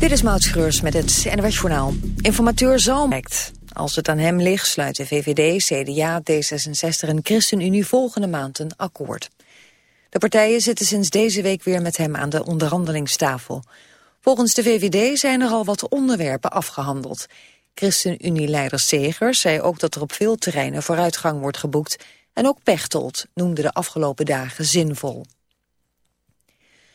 Dit is Maud Schreurs met het NWS Journaal. Informateur Zalm Als het aan hem ligt, sluiten VVD, CDA, D66 en ChristenUnie volgende maand een akkoord. De partijen zitten sinds deze week weer met hem aan de onderhandelingstafel. Volgens de VVD zijn er al wat onderwerpen afgehandeld. ChristenUnie-leider Segers zei ook dat er op veel terreinen vooruitgang wordt geboekt... en ook Pechtold noemde de afgelopen dagen zinvol.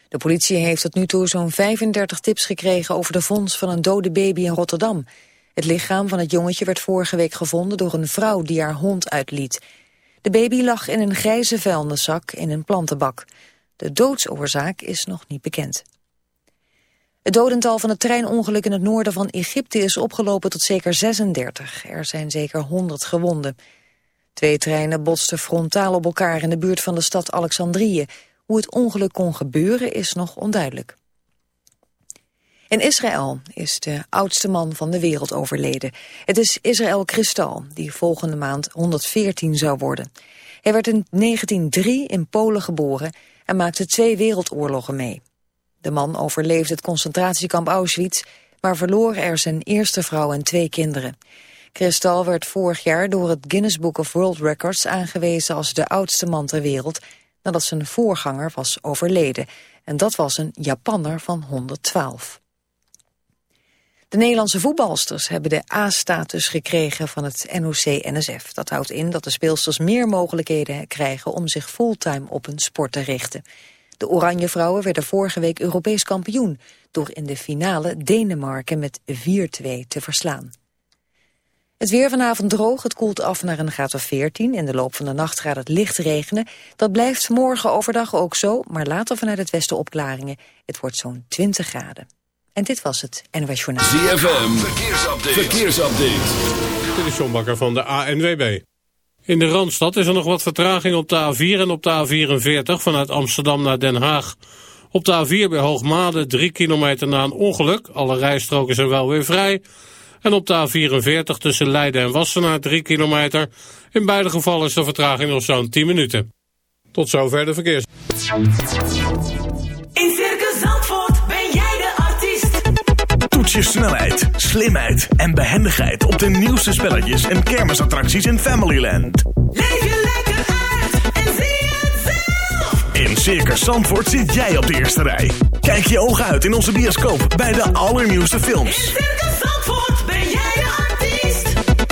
De politie heeft tot nu toe zo'n 35 tips gekregen over de vondst van een dode baby in Rotterdam. Het lichaam van het jongetje werd vorige week gevonden door een vrouw die haar hond uitliet. De baby lag in een grijze vuilniszak in een plantenbak. De doodsoorzaak is nog niet bekend. Het dodental van het treinongeluk in het noorden van Egypte is opgelopen tot zeker 36. Er zijn zeker 100 gewonden. Twee treinen botsten frontaal op elkaar in de buurt van de stad Alexandrië. Hoe het ongeluk kon gebeuren is nog onduidelijk. In Israël is de oudste man van de wereld overleden. Het is Israël Kristal, die volgende maand 114 zou worden. Hij werd in 1903 in Polen geboren en maakte twee wereldoorlogen mee. De man overleefde het concentratiekamp Auschwitz, maar verloor er zijn eerste vrouw en twee kinderen. Kristal werd vorig jaar door het Guinness Book of World Records aangewezen als de oudste man ter wereld nadat zijn voorganger was overleden. En dat was een Japanner van 112. De Nederlandse voetbalsters hebben de A-status gekregen van het NOC-NSF. Dat houdt in dat de speelsters meer mogelijkheden krijgen om zich fulltime op hun sport te richten. De Oranje Vrouwen werden vorige week Europees kampioen... door in de finale Denemarken met 4-2 te verslaan. Het weer vanavond droog, het koelt af naar een graad of 14. In de loop van de nacht gaat het licht regenen. Dat blijft morgen overdag ook zo, maar later vanuit het westen opklaringen. Het wordt zo'n 20 graden. En dit was het NOS Journaal. ZFM, verkeersupdate. verkeersupdate. Dit is John Bakker van de ANWB. In de Randstad is er nog wat vertraging op de A4 en op de A44 vanuit Amsterdam naar Den Haag. Op de A4 bij Hoogmade 3 kilometer na een ongeluk. Alle rijstroken zijn wel weer vrij. En op de A44 tussen Leiden en Wassenaar 3 kilometer. In beide gevallen is de vertraging nog zo'n 10 minuten. Tot zover de verkeers. In Circus Zandvoort ben jij de artiest. Toets je snelheid, slimheid en behendigheid op de nieuwste spelletjes en kermisattracties in Familyland. Leef je lekker uit en zie het zelf. In Circus Zandvoort zit jij op de eerste rij. Kijk je ogen uit in onze bioscoop bij de allernieuwste films. In Circus Zandvoort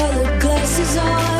colored glasses on.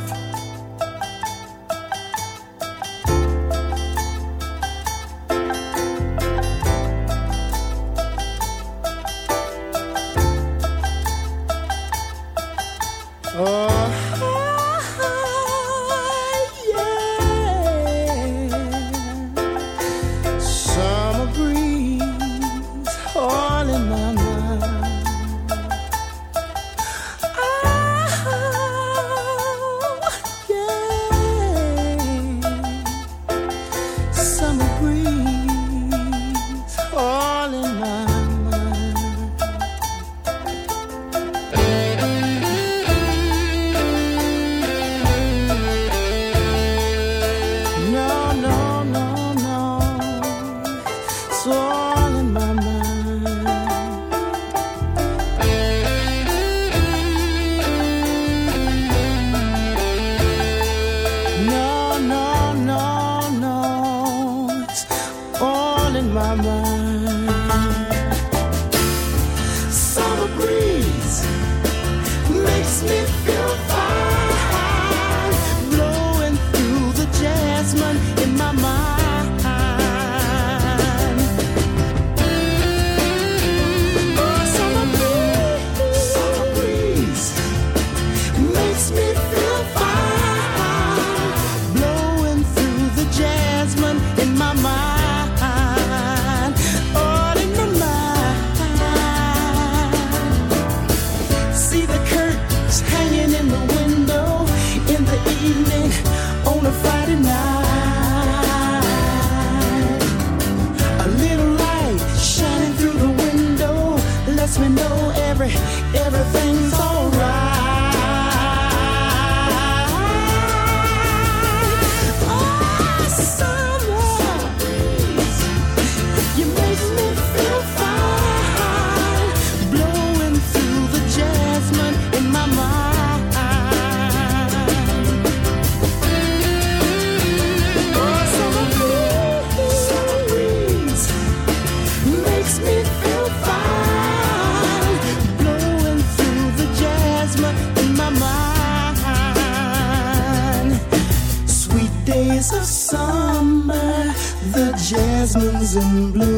Every everything's in bloom.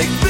Like.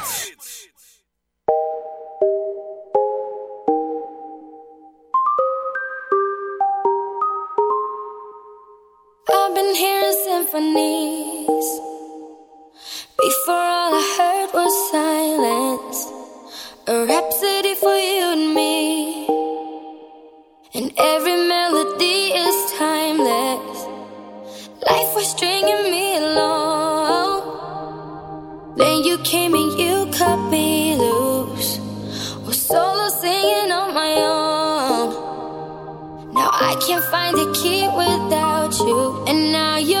came and you cut me loose. Was solo singing on my own. Now I can't find the key without you, and now you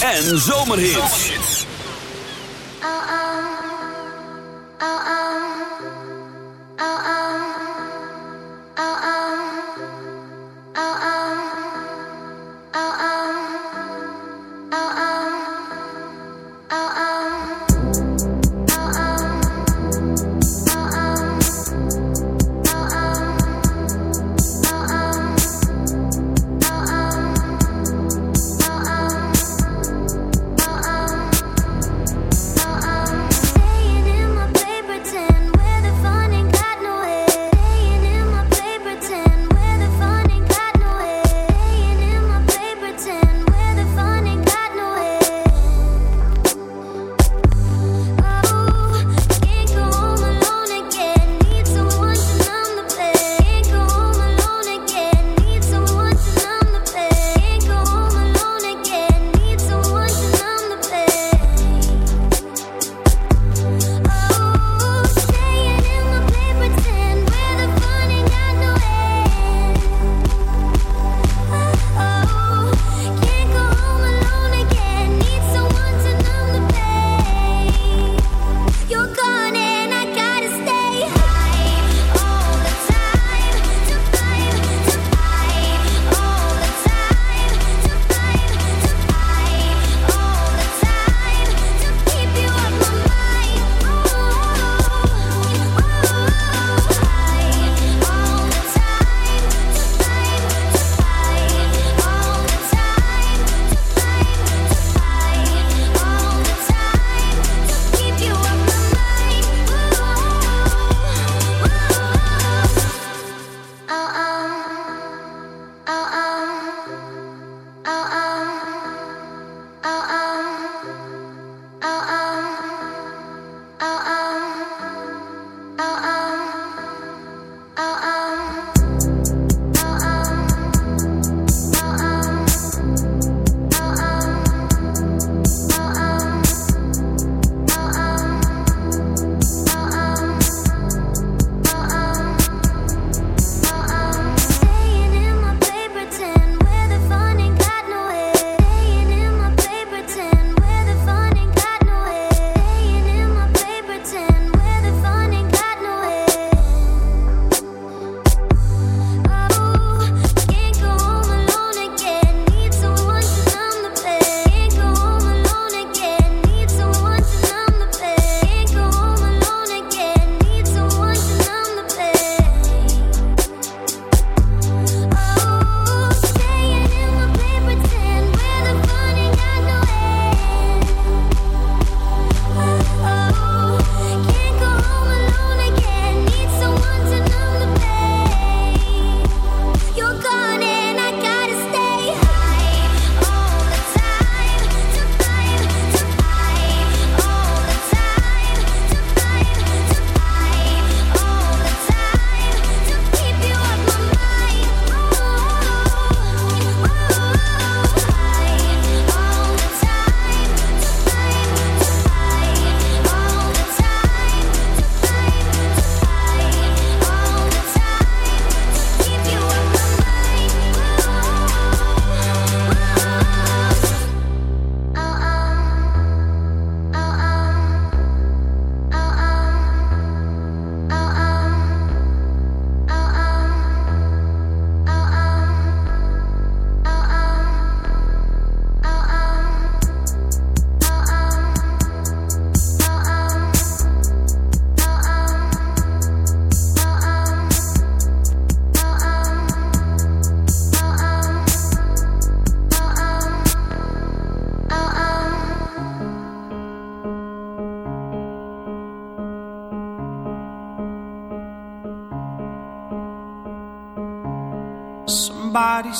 en zomerhits.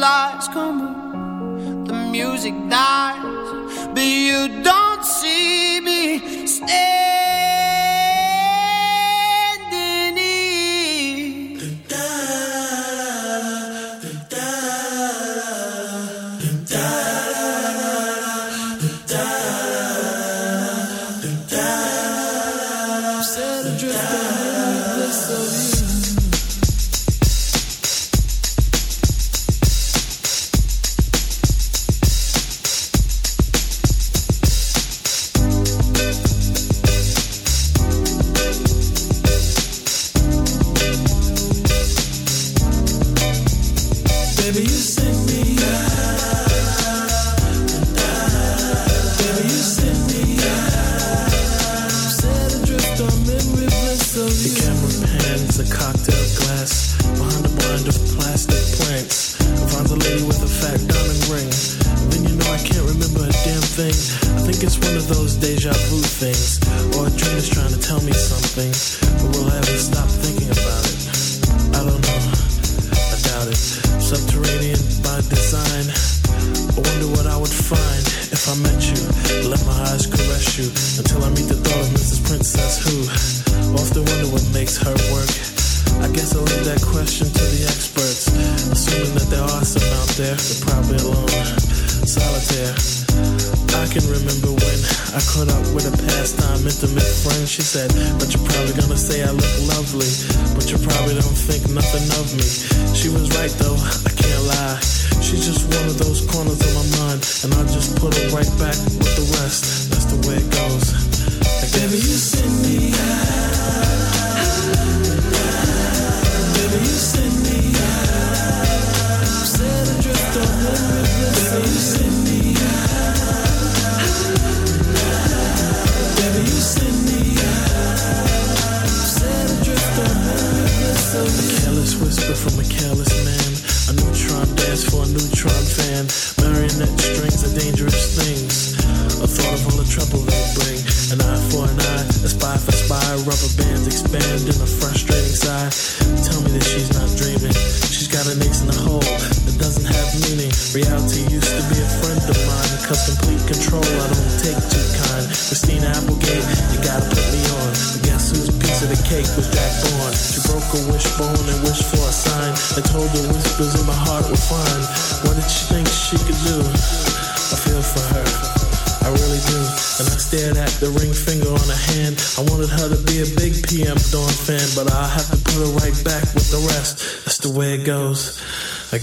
lights come on, the music dies, but you don't see me stay. You send me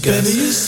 Can you